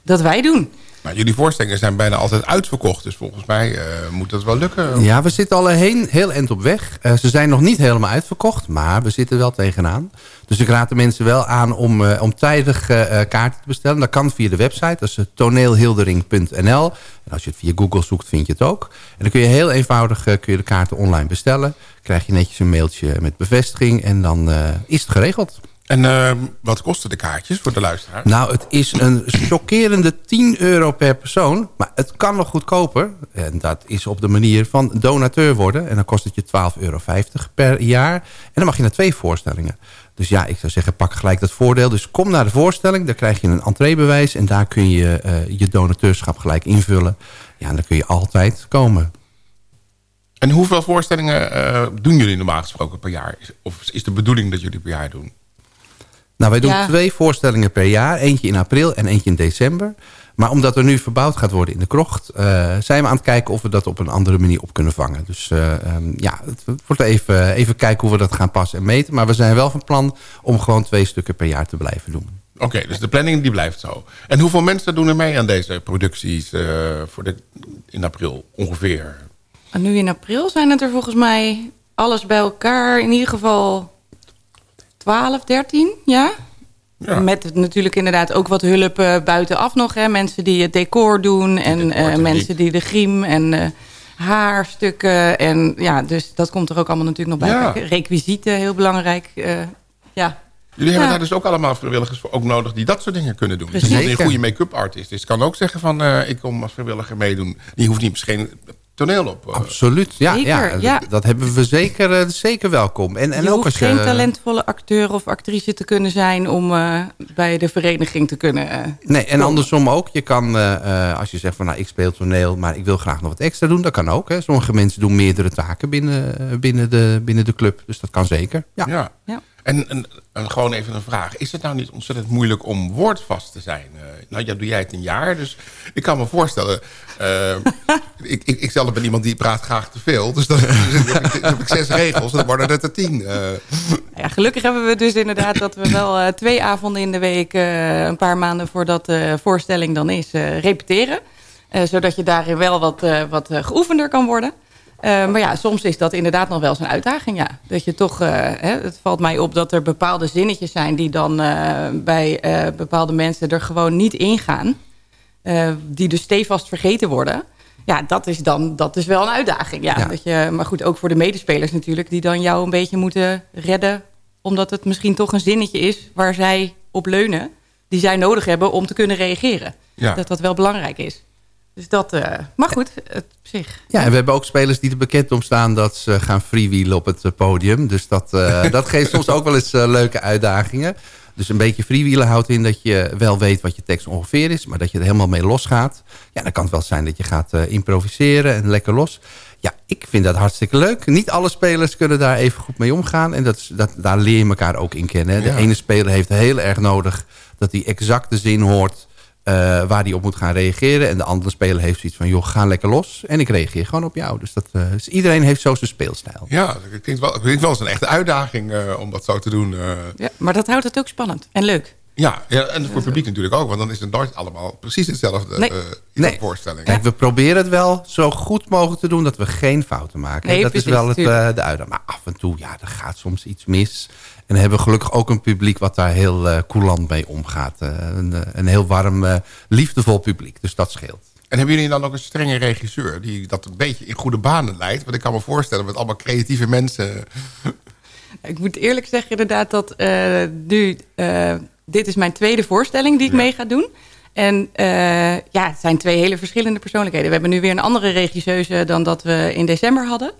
dat wij doen. Nou, jullie voorstellingen zijn bijna altijd uitverkocht. Dus volgens mij eh, moet dat wel lukken. Ja, we zitten al heen, heel eind op weg. Eh, ze zijn nog niet helemaal uitverkocht, maar we zitten wel tegenaan. Dus ik raad de mensen wel aan om, eh, om tijdig kaarten te bestellen. Dat kan via de website, dat is toneelhildering.nl. En als je het via Google zoekt, vind je het ook. En dan kun je heel eenvoudig kun je de kaarten online bestellen. Krijg je netjes een mailtje met bevestiging en dan is het geregeld. En eh, wat kosten de kaartjes voor de luisteraar? Nou, het is een chockerende 10 euro per persoon. Maar het kan nog goedkoper. En dat is op de manier van donateur worden. En dan kost het je 12,50 euro per jaar. En dan mag je naar twee voorstellingen. Dus ja, ik zou zeggen, pak gelijk dat voordeel. Dus kom naar de voorstelling. Daar krijg je een entreebewijs. En daar kun je eh, je donateurschap gelijk invullen. Ja, en dan kun je altijd komen. En hoeveel voorstellingen eh, doen jullie normaal gesproken per jaar? Of is de bedoeling dat jullie per jaar doen? Nou, wij doen Ja. twee voorstellingen per jaar. Eentje in april en eentje in december. Maar omdat er nu verbouwd gaat worden in de krocht... eh, zijn we aan het kijken of we dat op een andere manier op kunnen vangen. Dus eh, ehm, ja, het wordt even, even kijken hoe we dat gaan passen en meten. Maar we zijn wel van plan om gewoon twee stukken per jaar te blijven doen. Oké, dus de planning die blijft zo. En hoeveel mensen doen er mee aan deze producties eh, voor de, in april ongeveer? En nu in april zijn het er volgens mij alles bij elkaar in ieder geval 12, 13, ja? Met natuurlijk inderdaad ook wat hulp eh, buitenaf nog. Hè? Mensen die het decor doen en eh, mensen die de griem en eh, haarstukken. En ja, dus dat komt er ook allemaal natuurlijk nog bij. Ja. Requisieten, heel belangrijk. ja. Jullie hebben Ja. daar dus ook allemaal vrijwilligers voor ook nodig die dat soort dingen kunnen doen. Dus een goede make-up artist is, kan ook zeggen van ik kom als vrijwilliger meedoen. Die hoeft niet misschien toneel op. eh. Absoluut, ja. Zeker, ja, ja. Dat, dat hebben we zeker, eh, zeker welkom. En, en je ook hoeft als je, geen talentvolle acteur of actrice te kunnen zijn... om eh, bij de vereniging te kunnen... eh, Nee, en andersom ook. Je kan, eh, eh, als je zegt van nou, ik speel toneel, maar ik wil graag nog wat extra doen. Dat kan ook. Hè. Sommige mensen doen meerdere taken binnen, binnen, de, binnen de club. Dus dat kan zeker. Ja. Ja. Ja. En, en, en gewoon even een vraag. Is het nou niet ontzettend moeilijk om woordvast te zijn? Eh, nou, ja, doe jij het een jaar, dus ik kan me voorstellen... ik, ik, ik zelf ben iemand die praat graag te veel. Dus dan, heb, ik, zes regels en dan worden het er tien. eh. Ja, gelukkig hebben we dus inderdaad dat we wel eh, twee avonden in de week... eh, een paar maanden voordat de voorstelling dan is, repeteren. Zodat je daarin wel wat, wat geoefender kan worden. Maar ja, soms is dat inderdaad nog wel eens een uitdaging, ja. Dat je toch, hè, het valt mij op dat er bepaalde zinnetjes zijn... die dan bij bepaalde mensen er gewoon niet ingaan. Die dus stevast vergeten worden. Ja, dat is dan dat is wel een uitdaging. Ja. Ja. Dat je, maar goed, ook voor de medespelers natuurlijk... die dan jou een beetje moeten redden Omdat het misschien toch een zinnetje is waar zij op leunen. Die zij nodig hebben om te kunnen reageren. Ja. Dat dat wel belangrijk is. Dus dat, eh, maar goed, het op zich. Ja, en we hebben ook spelers die er bekend om staan dat ze gaan freewheelen op het eh, podium. Dus dat, eh, dat geeft soms ook wel eens leuke uitdagingen. Dus een beetje freewheelen houdt in dat je wel weet wat je tekst ongeveer is... maar dat je er helemaal mee losgaat. Ja, dan kan het wel zijn dat je gaat eh, improviseren en lekker los. Ja, ik vind dat hartstikke leuk. Niet alle spelers kunnen daar even goed mee omgaan. En dat, is- dat, daar leer je elkaar ook in kennen. hè. De Ja. ene speler heeft heel erg nodig dat hij exact de zin hoort... eh, waar hij op moet gaan reageren. En de andere speler heeft zoiets van... joh, ga lekker los. En ik reageer gewoon op jou. Dus, dat, eh, dus iedereen heeft zo zijn speelstijl. Ja, het klinkt wel, het klinkt wel als een echte uitdaging eh, om dat zo te doen. eh. Ja, maar dat houdt het ook spannend en leuk. ja, ja, en voor het publiek natuurlijk ook. Want dan is het nooit allemaal precies hetzelfde Nee. eh, in Nee. de voorstelling. Kijk, we proberen het wel zo goed mogelijk te doen... dat we geen fouten maken. Nee, dat precies, is wel het, eh, de uitdaging. Maar af en toe, ja, er gaat soms iets mis. En hebben gelukkig ook een publiek... wat daar heel eh coulant mee omgaat. Eh, een, eh, een heel warm, eh, liefdevol publiek. Dus dat scheelt. En hebben jullie dan ook een strenge regisseur die dat een beetje in goede banen leidt? Want ik kan me voorstellen met allemaal creatieve mensen. Ik moet eerlijk zeggen inderdaad dat eh, nu... eh, dit is mijn tweede voorstelling die ik mee ga doen. En eh, ja, het zijn twee hele verschillende persoonlijkheden. We hebben nu weer een andere regisseuse dan dat we in december hadden.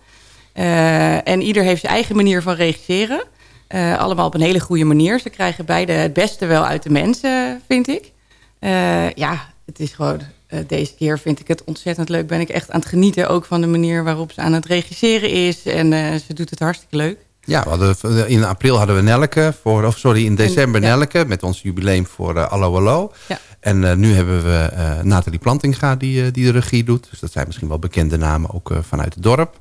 Eh, en ieder heeft zijn eigen manier van regisseren. Eh, allemaal op een hele goede manier. Ze krijgen beide het beste wel uit de mensen, vind ik. Eh, ja, het is gewoon... eh, deze keer vind ik het ontzettend leuk. Ben ik echt aan het genieten ook van de manier waarop ze aan het regisseren is. En ze doet het hartstikke leuk. Ja, we hadden, in april hadden we Nelke. Voor, of sorry, in december ja. Nelke. Met ons jubileum voor Allo Allo. Ja. En nu hebben we Nathalie Plantinga die, die de regie doet. Dus dat zijn misschien wel bekende namen ook vanuit het dorp.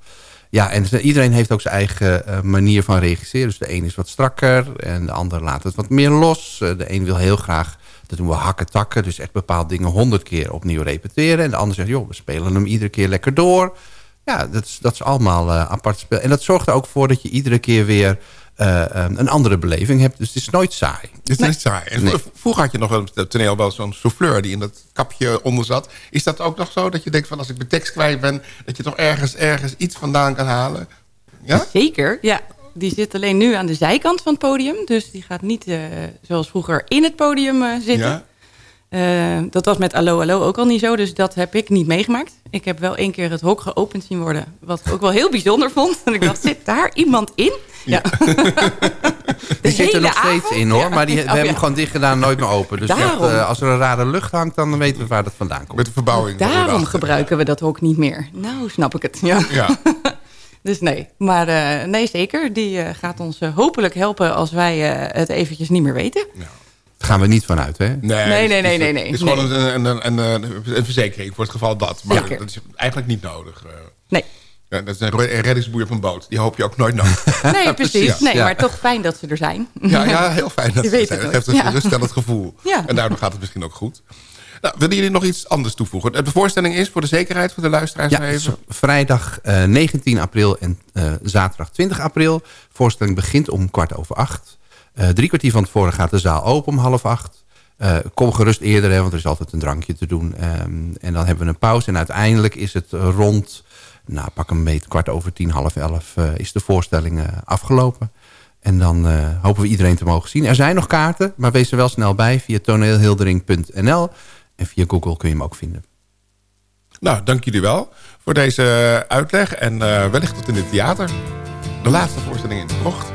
Ja, en iedereen heeft ook zijn eigen eh, manier van regisseren. Dus de een is wat strakker en de ander laat het wat meer los. Eh, de een wil heel graag, dat doen we hakken takken. Dus echt bepaalde dingen honderd keer opnieuw repeteren. En de ander zegt, joh, we spelen hem iedere keer lekker door. Ja, dat is, dat is allemaal eh, apart spel. En dat zorgt er ook voor dat je iedere keer weer eh, eh, een andere beleving hebt. Dus het is nooit saai. Het is niet saai. En Nee. Vroeger had je nog op het toneel wel zo'n souffleur die in dat kapje onder zat. Is dat ook nog zo? Dat je denkt van als ik mijn tekst kwijt ben... dat je toch ergens, ergens iets vandaan kan halen? Ja? Zeker, ja. Die zit alleen nu aan de zijkant van het podium. Dus die gaat niet eh, zoals vroeger in het podium eh, zitten. Ja? Eh, dat was met Allo Allo ook al niet zo. Dus dat heb ik niet meegemaakt. Ik heb wel één keer het hok geopend zien worden. Wat ik ook wel heel bijzonder vond. En ik dacht, zit daar iemand in? Ja. Die zit er nog steeds avond? in hoor. Ja. Maar die, we Oh, hebben ja. hem gewoon dicht gedaan nooit meer open. Dus echt, eh, als er een rare lucht hangt, dan weten we waar dat vandaan komt. Met de verbouwing. Daarom gebruiken we dat hok niet meer. Nou, snap ik het. Ja. Ja. Dus nee, maar eh, nee zeker. Die eh, gaat ons hopelijk helpen als wij eh, het eventjes niet meer weten. Daar gaan we niet vanuit, hè? Nee, Nee, nee, nee, nee, nee. Het is gewoon Nee. een, een, een, een, een verzekering voor het geval dat. Maar Zeker. dat is eigenlijk niet nodig. eh. Nee. Ja, dat is een re- reddingsboei op een boot. Die hoop je ook nooit nodig. Nee, precies. Ja. Nee, Ja. maar toch fijn dat ze er zijn. Ja, ja, heel fijn dat Je ze weet zijn. het Het geeft een Ja. geruststellend gevoel. Ja. En daardoor gaat het misschien ook goed. Nou, willen jullie nog iets anders toevoegen? De voorstelling is voor de zekerheid voor de luisteraars Ja, even. vrijdag eh, 19 april en eh, zaterdag 20 april. De voorstelling begint om kwart over acht. Eh, drie kwartier van tevoren gaat de zaal open om half acht. Eh, kom gerust eerder, want er is altijd een drankje te doen. Ehm, en dan hebben we een pauze. En uiteindelijk is het rond, nou pak een beetje kwart over tien, half elf... eh, is de voorstelling afgelopen. En dan hopen we iedereen te mogen zien. Er zijn nog kaarten, maar wees er wel snel bij via toneelhildering.nl. En via Google kun je hem ook vinden. Nou, dank jullie wel voor deze uitleg. En wellicht tot in het theater. De laatste voorstelling in de krocht.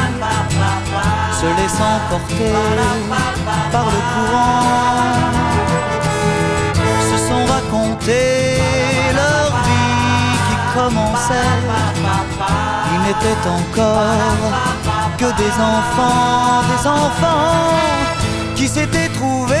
se laissant porter par le courant, se sont racontés leur vie qui commençait. Ils n'étaient encore que des enfants, des enfants qui s'étaient trouvés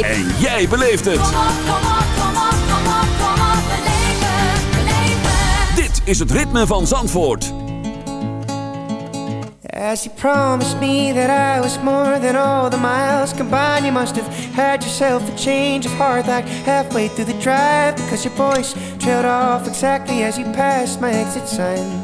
Jij. En jij. Beleeft het. Kom op, kom op, kom op, kom op, kom op. Beleef het, beleef het. Dit is het ritme van Zandvoort. As you promised me that I was more than all the miles combined, you must have had yourself a change of heart like halfway through the drive because your voice trailed off exactly as you passed my exit sign.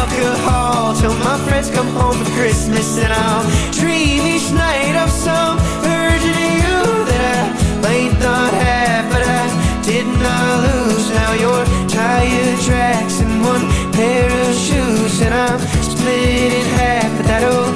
alcohol till my friends come home for Christmas. And I'll dream each night of some version of you that I might not have, but I did not lose. Now your tire tracks and one pair of shoes, and I'm split in half, but that'll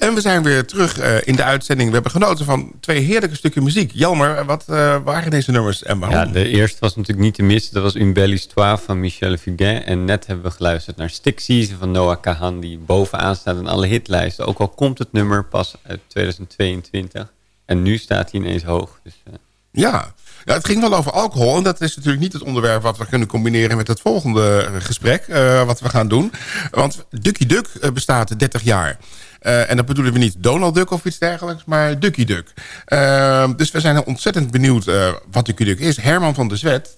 En we zijn weer terug eh, in de uitzending. We hebben genoten van twee heerlijke stukken muziek. Jelmer, wat eh, waren deze nummers en waarom? Ja, de eerste was natuurlijk niet te missen. Dat was Une Belle Histoire van Michel Fugain. En net hebben we geluisterd naar Stick Season van Noah Kahan... die bovenaan staat in alle hitlijsten. Ook al komt het nummer pas uit 2022. En nu staat hij ineens hoog. Dus, eh, Ja. Ja, het ging wel over alcohol. En dat is natuurlijk niet het onderwerp wat we kunnen combineren met het volgende eh, gesprek. eh, wat we gaan doen. Want Ducky Duck eh, bestaat 30 jaar. En dat bedoelen we niet Donald Duck of iets dergelijks, maar Ducky Duck. Eh, dus we zijn ontzettend benieuwd wat Ducky Duck is. Herman van der Zwet,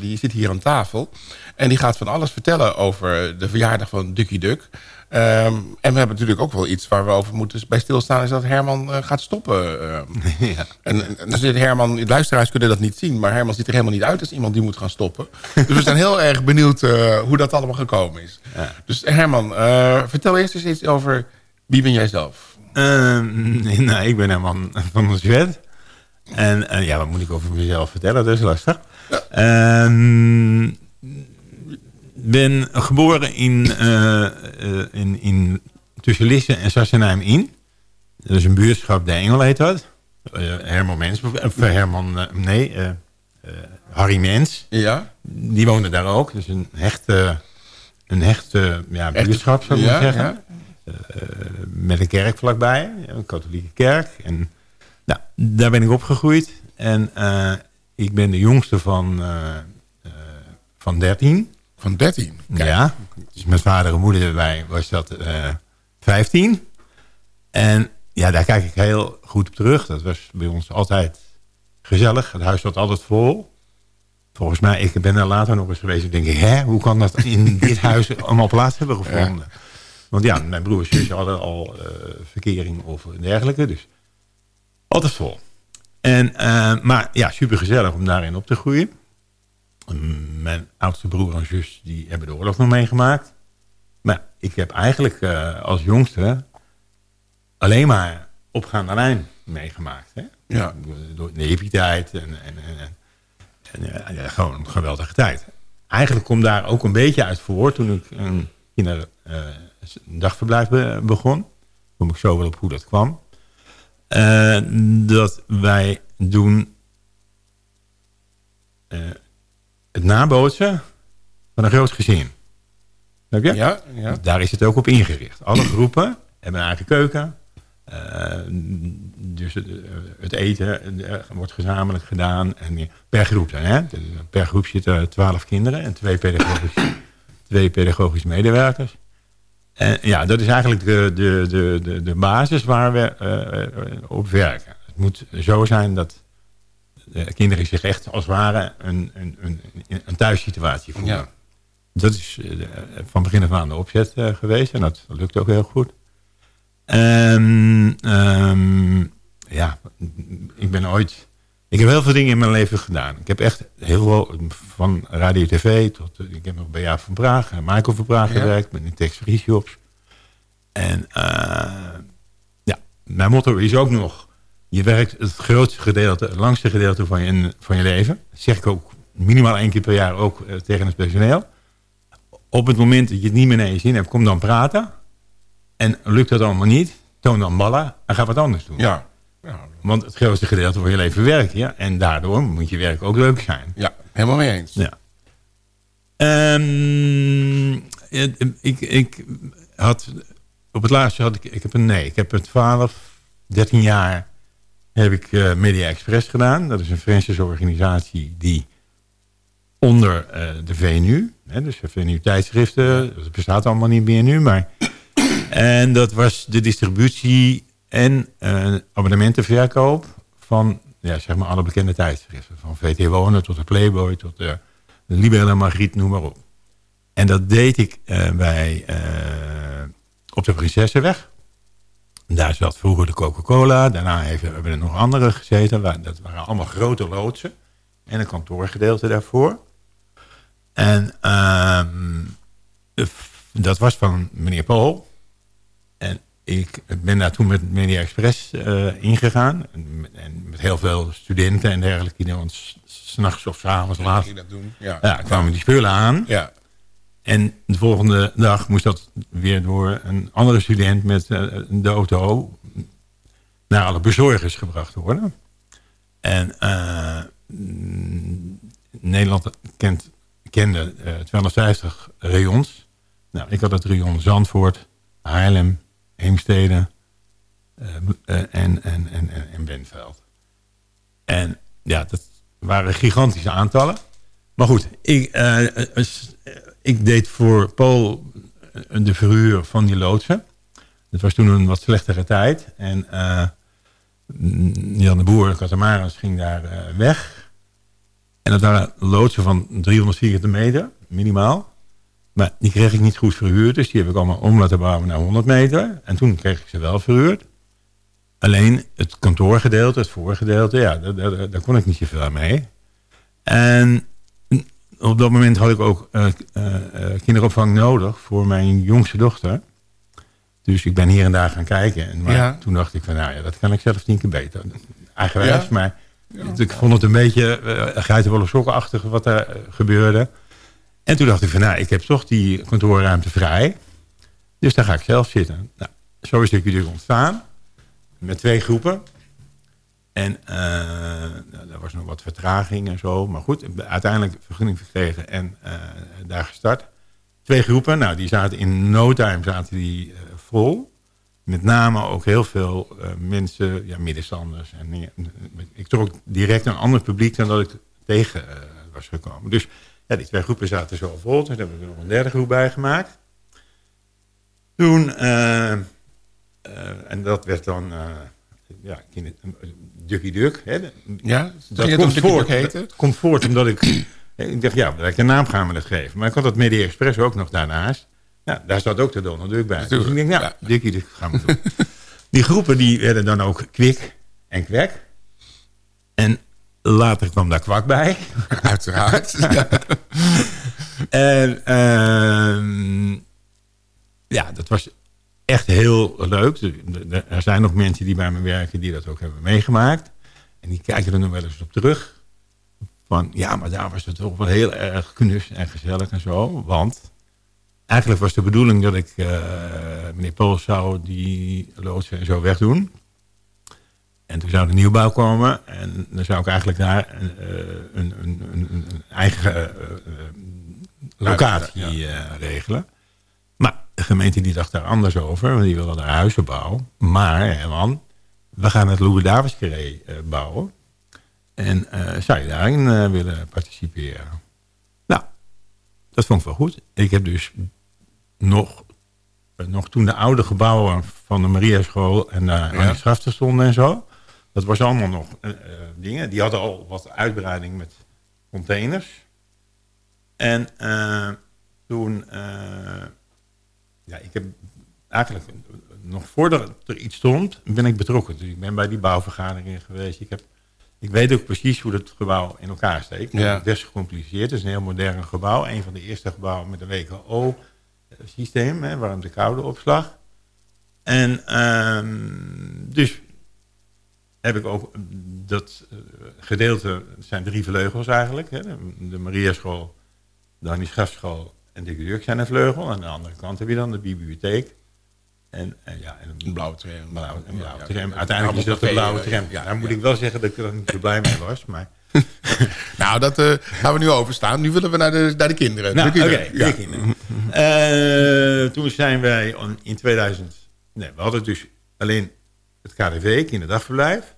die zit hier aan tafel. En die gaat van alles vertellen over de verjaardag van Ducky Duck. Ehm, en we hebben natuurlijk ook wel iets waar we over moeten bij stilstaan... is dat Herman eh, gaat stoppen. ehm. En, en dan zit Herman, de luisteraars kunnen dat niet zien... maar Herman ziet er helemaal niet uit als iemand die moet gaan stoppen. dus we zijn heel erg benieuwd eh, hoe dat allemaal gekomen is. Dus Herman, eh, vertel eerst eens iets over wie ben jij zelf? Ehm, nee, nou, ik ben Herman van der Zwet. En ja, wat moet ik over mezelf vertellen? Dat is lastig. Ehm, ben geboren in, eh, eh, in, in tussen Lisse en Sassenheim in. Dat is een buurtschap, De Engel heet dat. Eh, Herman Mens, of Herman, nee, Harry Mens. Ja. Die woonde daar ook. Dus een hechte, een hechte ja, buurtschap, zou ik ja, zeggen. ja. Met een kerk vlakbij, een katholieke kerk. En nou, daar ben ik opgegroeid. En ik ben de jongste van, eh, van 13. Van 13? Ja. Dus met vader en moeder erbij was dat eh 15. En ja, daar kijk ik heel goed op terug. Dat was bij ons altijd gezellig. Het huis zat altijd vol. Volgens mij, ik ben er later nog eens geweest. En denk ik, hè, hoe kan dat in dit huis allemaal plaats hebben gevonden? Want ja, mijn broer en zusje hadden al eh, verkering of dergelijke. Dus altijd vol. En, eh, maar ja, super gezellig om daarin op te groeien. Mijn oudste broer en zus die hebben de oorlog nog meegemaakt. Maar ik heb eigenlijk eh, als jongste alleen maar opgaande lijn meegemaakt. Hè? Ja. Door de en, en, en, en, en, eh, ja, gewoon een geweldige tijd. Eigenlijk komt daar ook een beetje uit voor toen ik een kinder, een dagverblijf be- begon. Kom ik zo wel op hoe dat kwam. Dat wij doen het nabootsen van een groot gezin. Snap je? Ja, ja. Daar is het ook op ingericht. Alle groepen hebben een eigen keuken. Eh, dus het, het eten eh, wordt gezamenlijk gedaan. En per groep dan, hè? Dus Per groep zitten twaalf kinderen en twee pedagogisch, twee pedagogisch medewerkers. En ja, dat is eigenlijk de, de, de, de, de basis waar we eh, op werken. Het moet zo zijn dat de kinderen zich echt als het ware een, een, een, een thuissituatie voelen. Ja. Dat is eh, de- van begin af aan de opzet eh, geweest en dat lukt ook heel goed. En ehm, ja, ik ben ooit... Ik heb heel veel dingen in mijn leven gedaan. Ik heb echt heel veel, van radio tv tot... eh, Ik heb nog bij Jaap van Praag en Michael van Praag Ja. gewerkt. Ben in Tex Free Shops. En eh, ja, mijn motto is ook nog... Je werkt het grootste gedeelte, het langste gedeelte van je, van je leven. Dat zeg ik ook minimaal één keer per jaar ook eh, tegen het personeel. Op het moment dat je het niet meer naar je zin hebt, kom dan praten. En lukt dat allemaal niet, toon dan ballen en ga wat anders doen. Ja. Want het grootste gedeelte van je leven werk je. En daardoor moet je werk ook leuk zijn. Ja, helemaal mee eens. Ja. Ehm, ik, ik had op het laatste had ik, ik heb een nee. Ik heb het 12, 13 jaar heb ik eh, Media Express gedaan. Dat is een franchise-organisatie die onder eh, de VNU, hè, dus de VNU tijdschriften, dat bestaat allemaal niet meer nu, maar en dat was de distributie en eh, abonnementenverkoop van ja, zeg maar alle bekende tijdschriften. Van VT Wonen tot de Playboy tot de, de Libelle Margriet, noem maar op. En dat deed ik bij, op de Prinsessenweg. Daar zat vroeger de Coca-Cola. Daarna heeft, hebben er nog andere gezeten. Waar- Dat waren allemaal grote loodsen. En een kantoorgedeelte daarvoor. En ehm, dat was van meneer Paul. En ik ben daar toen met Media Express eh, ingegaan. En, met- en met heel veel studenten en dergelijke. Die dan s- s'nachts of s'avonds laat ging dat doen, ja. ja, kwamen die spullen aan. Ja. En de volgende dag moest dat weer door een andere student met eh, de auto naar alle bezorgers gebracht worden. En eh, mm, Nederland kent, kende eh 250 rayons. Nou, ik had het rayon Zandvoort, Haarlem, Heemstede eh, en, en, en, en, en Benveld. En ja, dat waren gigantische aantallen. Maar goed, ik, ik deed voor Paul eh, de verhuur van die loodsen. Het was toen een wat slechtere tijd. En eh, Jan de Boer, Catamaris, ging daar eh, weg. En dat waren loodsen van 340 meter, minimaal. Maar die kreeg ik niet goed verhuurd. Dus die heb ik allemaal om laten bouwen naar 100 meter. En toen kreeg ik ze wel verhuurd. Alleen het kantoorgedeelte, het voorgedeelte, ja, daar, daar, daar kon ik niet zoveel mee. En op dat moment had ik ook eh, eh, eh, kinderopvang nodig voor mijn jongste dochter. Dus ik ben hier en daar gaan kijken. En maar Ja. toen dacht ik van, nou ja, dat kan ik zelf tien keer beter. Eigenwijs, Ja? maar ik vond het een beetje uh, geitenwolle sokkenachtig wat er eh, gebeurde. En toen dacht ik van, nou, ik heb toch die kantoorruimte vrij. Dus daar ga ik zelf zitten. Nou, zo is het natuurlijk ontstaan. Met twee groepen. En eh, nou, er was nog wat vertraging en zo. Maar goed, uiteindelijk vergunning gekregen en eh, daar gestart. Twee groepen, nou die zaten in no time zaten die eh, vol. Met name ook heel veel mensen, ja, middenstanders. En, ik trok direct een ander publiek dan dat ik tegen was gekomen. Dus ja, die twee groepen zaten zo vol. Toen hebben we er nog een derde groep bij gemaakt. Toen, en dat werd dan... ja, Ducky Duck. Hè, Ja, dat het komt voort, dat komt voort omdat ik... ik dacht, ja, welke naam gaan we dat geven? Maar ik had dat Media Express ook nog daarnaast. Ja, daar zat ook de Donald Duck bij. Dus ik denk, nou, Ducky Duck gaan we doen. die groepen die werden dan ook Kwik en Kwek. En later kwam daar Kwak bij. Uiteraard. en ehm, ja, dat was echt heel leuk. Er- zijn nog mensen die bij me werken die dat ook hebben meegemaakt. En die kijken er nog wel eens op terug. Van ja, maar daar was het toch wel heel erg knus en gezellig en zo. Want eigenlijk was de bedoeling dat ik eh, meneer Pols zou die loodsen en zo wegdoen. En toen zou de nieuwbouw komen. En dan zou ik eigenlijk daar een, eh, een, een, een, eigen eh, locatie regelen. De gemeente die dacht daar anders over. Want die wilde daar huizen bouwen. Maar, man, we gaan het Louis Davids Carré eh, bouwen. En eh, zou je daarin eh, willen participeren? Nou, dat vond ik wel goed. Ik heb dus nog, nog toen de oude gebouwen van de Mariaschool en uh, Ja. Stonden en zo. Dat was allemaal nog dingen. Die hadden al wat uitbreiding met containers. En toen, ja, ik heb eigenlijk nog voordat er iets stond, ben ik betrokken. Dus ik ben bij die bouwvergaderingen geweest. Ik, heb, ik weet ook precies hoe het gebouw in elkaar steekt. Ja. Het is gecompliceerd. Het is een heel modern gebouw. Een van de eerste gebouwen met een WKO-systeem, hè, warmte-koude opslag. En ehm, dus heb ik ook dat eh, gedeelte, het zijn drie vleugels eigenlijk. Hè, de, de Mariaschool, de Annie Schafschool en de Gurk zijn een vleugel. Aan de andere kant heb je dan de bibliotheek. En, en ja, en een blauwe tram. Blauwe, een blauwe ja, tram. Uiteindelijk is dat de blauwe tram. ja, Daar moet ik wel zeggen dat ik er niet zo blij mee was. Maar nou, dat eh, gaan we nu overstaan. Nu willen we naar de, naar de kinderen. Nou, oké, ja. de kinderen. Eh, toen zijn wij in 2000... Nee, we hadden dus alleen het KDV, kinderdagverblijf.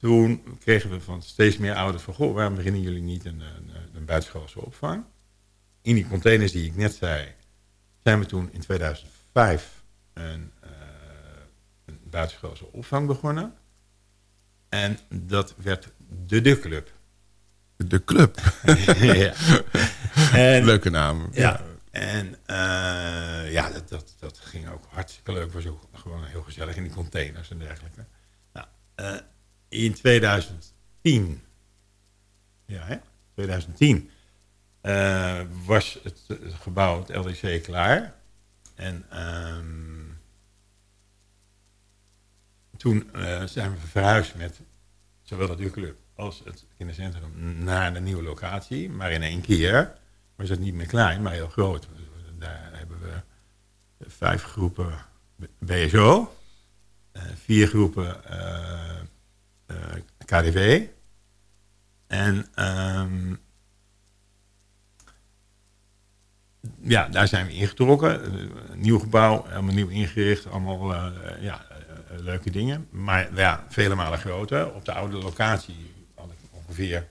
Toen kregen we van steeds meer ouders van... Goh, waarom beginnen jullie niet een, een, een buitenschoolse opvang? In die containers die ik net zei... zijn we toen in 2005 een, eh, een buitenschoolse opvang begonnen. En dat werd de De Club. De Club. ja. En- Leuke naam. Ja, en eh, ja, dat, dat, dat ging ook hartstikke leuk. was ook gewoon heel gezellig in die containers en dergelijke. Nou, eh, in 2010, ja, hè, 2010, eh, was het, het gebouw, het LDC, klaar. En ehm, toen eh, zijn we verhuisd met zowel het club als het kindercentrum naar de nieuwe locatie. Maar in één keer was het niet meer klein, maar heel groot. Daar hebben we vijf groepen BSO, eh, vier groepen eh, eh, KDW. En ehm, ja, daar zijn we ingetrokken. Eh, nieuw gebouw, helemaal nieuw ingericht. Allemaal eh, ja, eh, leuke dingen. Maar ja, vele malen groter. Op de oude locatie had ik ongeveer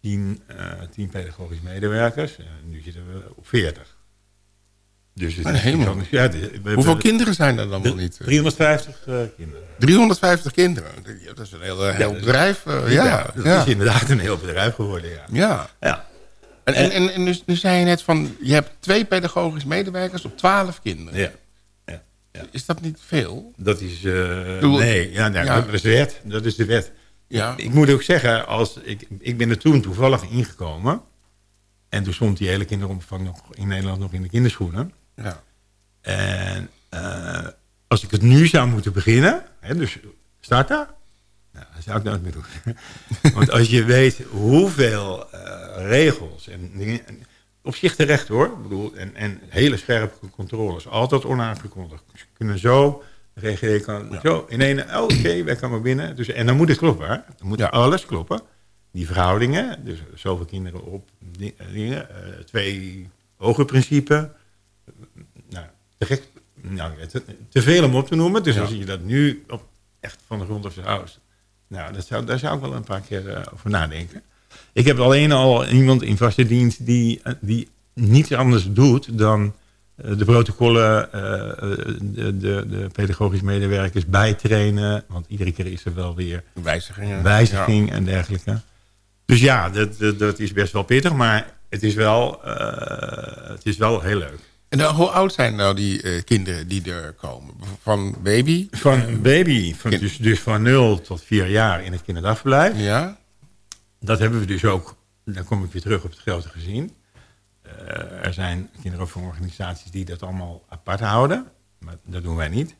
10, eh 10 pedagogisch medewerkers. En nu zitten we op 40. Dus het is hemel. gigantisch. Ja, de- we- Hoeveel we- kinderen zijn er dan wel niet? 350 eh, kinderen. 350 kinderen. Dat is een heel, heel Ja, bedrijf. ja, ja, dat is inderdaad een heel bedrijf geworden, ja. Ja. En, en, en, en dus, nu zei je net van, je hebt twee pedagogisch medewerkers op 12 kinderen. Ja. Ja. ja. Is dat niet veel? Dat is... eh, Doe- nee, ja, nou, Ja. dat is de wet. Dat is de wet. Ja. Ik moet ook zeggen, als, ik, ik ben er toen toevallig ingekomen. En toen stond die hele kinderopvang nog in Nederland nog in de kinderschoenen. Ja. En eh, als ik het nu zou moeten beginnen, hè, dus starten, nou, dat zou ik nooit meer doen. Want als je weet hoeveel eh, regels en op zich terecht hoor, ik bedoel, en, en hele scherpe controles, altijd onaangekondigd. Ze kunnen zo, de GGD kan zo in één, oké, wij komen binnen. Dus, en dan moet het kloppen, hè. dan moet alles kloppen. Die verhoudingen, dus zoveel kinderen op eh, dingen, eh, twee hoge principe, nou, te gek, nou, te, te veel om op te noemen. Dus Ja. als je dat nu op, echt van de grond af huis, nou, dat zou, daar zou ik wel een paar keer eh, over nadenken. Ik heb alleen al iemand in vaste dienst die, eh, die niets anders doet dan eh, de protocollen, de, de, de pedagogisch medewerkers bijtrainen. Want iedere keer is er wel weer Wijzigingen. wijziging en dergelijke. Dus ja, dat, dat, dat is best wel pittig, maar het is wel, het is wel heel leuk. En dan, hoe oud zijn nou die eh, kinderen die er komen? Van baby? Van baby, van, dus, dus van 0 tot 4 jaar in het kinderdagverblijf. Ja. Dat hebben we dus ook, dan kom ik weer terug op het grote gezin. Eh, er zijn kinderopvangorganisaties die dat allemaal apart houden. Maar dat doen wij niet.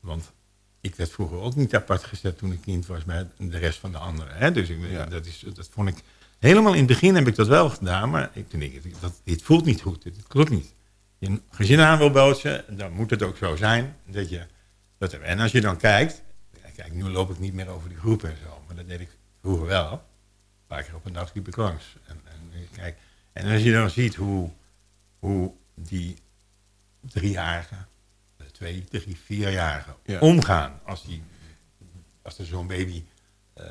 Want ik werd vroeger ook niet apart gezet toen ik kind was met de rest van de anderen. Hè? Dus ik, dat, is, dat vond ik... Helemaal in het begin heb ik dat wel gedaan, maar ik toen ik, dat, dit voelt niet goed, dit, klopt niet. Je een gezin aan wil bootsen, dan moet het ook zo zijn dat je... Dat, en als je dan kijkt, kijk, nu loop ik niet meer over die groepen en zo, maar dat deed ik vroeger wel. Een paar keer op een dag liep ik langs. En, en, kijk, en als je dan ziet hoe, hoe die driejarigen, de twee, drie, vierjarigen Ja. omgaan als, die, als er zo'n baby eh,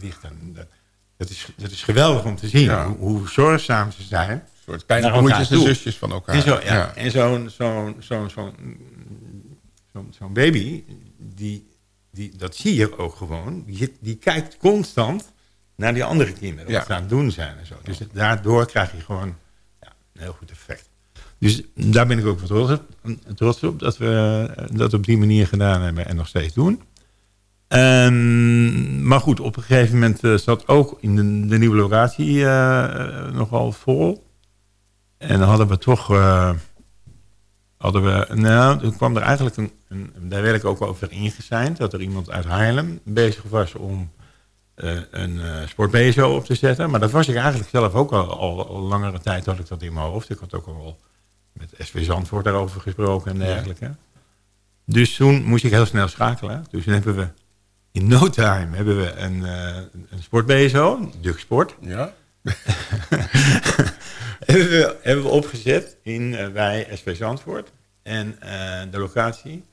ligt. Dan, dat, is, dat is geweldig om te zien, Ja. hoe, hoe zorgzaam ze zijn. Een soort kleine broertjes en zusjes van elkaar. En, ja, Ja. zo'n zo'n zo'n zo'n zo'n zo'n baby, die, die, dat zie je ook gewoon, die, die kijkt constant naar die andere kinderen, wat ze aan het doen zijn en zo. Dus daardoor krijg je gewoon ja, een heel goed effect. Dus daar ben ik ook wel trots op, trots op dat we eh, dat op die manier gedaan hebben en nog steeds doen. Ehm, maar goed, op een gegeven moment eh, zat ook in de, de nieuwe locatie eh, eh, nogal vol. En dan hadden we toch... hadden we, nou, toen kwam er eigenlijk een, een... Daar werd ik ook over ingezeind. Dat er iemand uit Haarlem bezig was om een sport-BSO op te zetten. Maar dat was ik eigenlijk zelf ook al, al, al langere tijd had ik dat in mijn hoofd. Ik had ook al met SV Zandvoort daarover gesproken en Ja. dergelijke. Dus toen moest ik heel snel schakelen. Dus toen hebben we in no time hebben we een, eh een sport-BSO, Duk Sport. Ja. hebben, we, hebben we opgezet in eh, bij SV Zandvoort en eh, de locatie.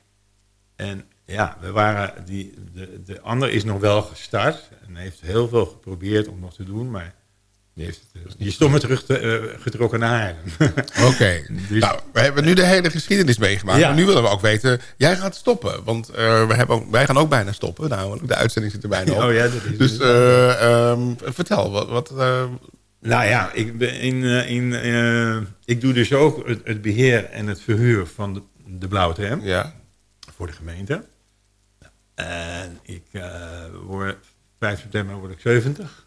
En ja, we waren die, de, de ander is nog wel gestart en heeft heel veel geprobeerd om nog te doen, maar die, heeft, het, eh, die is toch maar terug te, eh, getrokken naar Haarlem. Oké. Nou, we hebben nu de hele geschiedenis meegemaakt. Ja. Maar nu willen we ook weten, jij gaat stoppen. Want eh, we hebben ook, wij gaan ook bijna stoppen. Namelijk, de uitzending zit er bijna op. Oh ja, dat is dus eh, ehm, vertel, wat... wat Nou ja, ik, ben in, in, ik doe dus ook het, het beheer en het verhuur van de, de blauwe tram ja. voor de gemeente. En ik word 5 september word ik 70.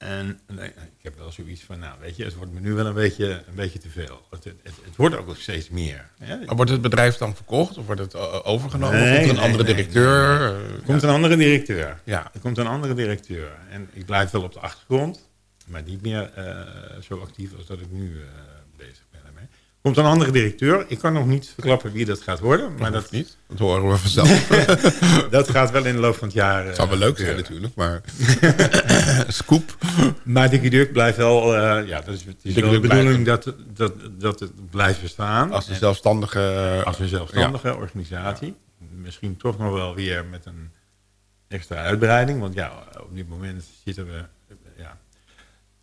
En nee, ik heb wel zoiets van, nou weet je, het wordt me nu wel een beetje, een beetje te veel. Het, het, het, wordt ook nog steeds meer. hè. Maar wordt het bedrijf dan verkocht? Of wordt het eh, overgenomen? of komt er een nee, andere directeur? nee. Eh, Er komt een andere directeur. Ja. Er komt een andere directeur. En ik blijf wel op de achtergrond, maar niet meer eh, zo actief als dat ik nu eh, bezig ben daarmee. Er komt een andere directeur. Ik kan nog niet verklappen wie dat gaat worden. Maar dat, niet. Dat horen we vanzelf. dat gaat wel in de loop van het jaar. Het zou wel leuk zijn natuurlijk, maar... Scoop. Maar Dickie Duck blijft wel... eh, ja, dat is, het is Dickie wel de bedoeling dat, dat, dat het blijft bestaan. Als een En- zelfstandige... als een zelfstandige organisatie. Misschien toch nog wel weer met een extra uitbreiding. Want ja, op dit moment zitten we...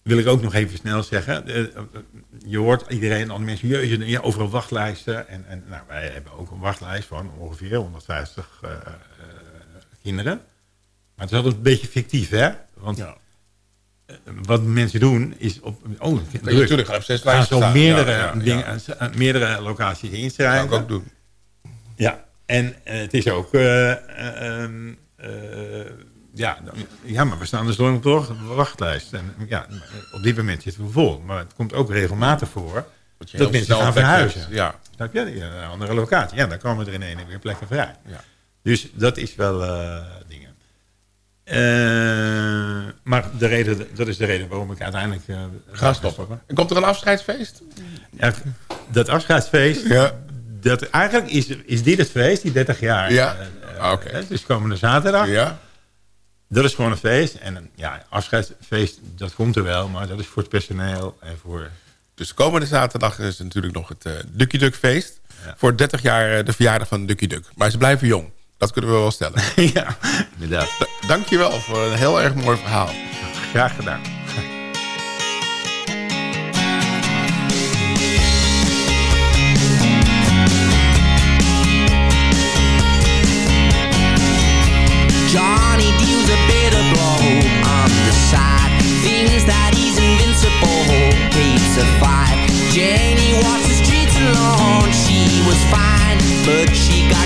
Ja, wil ik ook nog even snel zeggen. eh, Je hoort iedereen, al mensen, jeetje, ja, overal wachtlijsten. En, en nou, wij hebben ook een wachtlijst van ongeveer 150 eh, eh, kinderen. Maar het is altijd een beetje fictief, hè? Want eh, wat mensen doen is op... Oh, natuurlijk, op zes gaan staan. meerdere, Ja, ja, ja. dingen, meerdere locaties inschrijven. Zou ik ook doen. Ja, en het is ook... eh, eh, ehm, eh, ja, ja, maar we staan dus door op de wacht- wachtlijst. En ja, op dit moment zitten we vol. Maar het komt ook regelmatig voor dat, heel mensen gaan verhuizen. ja. Snap je? Ja, een andere locatie. Ja, dan komen er in één weer plekken vrij. Ja. Dus dat is wel eh, dingen. Eh, maar de reden, dat is de reden waarom ik uiteindelijk eh, Ga stoppen. En komt er een afscheidsfeest? Ja, dat afscheidsfeest, dat, eigenlijk is, is dit het feest, die 30 jaar. Ja. Eh, Het is komende zaterdag. Ja. Dat is gewoon een feest. En een ja, afscheidsfeest, dat komt er wel, maar dat is voor het personeel en voor... Dus komende zaterdag is natuurlijk nog het eh Ducky Duck feest. Voor 30 jaar eh, de verjaardag van Ducky Duck. Maar ze blijven jong. Dat kunnen we wel stellen. ja, inderdaad. D- dankjewel voor een heel erg mooi verhaal. Graag gedaan. Janie walks the streets alone. She was fine, but she got